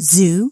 zoo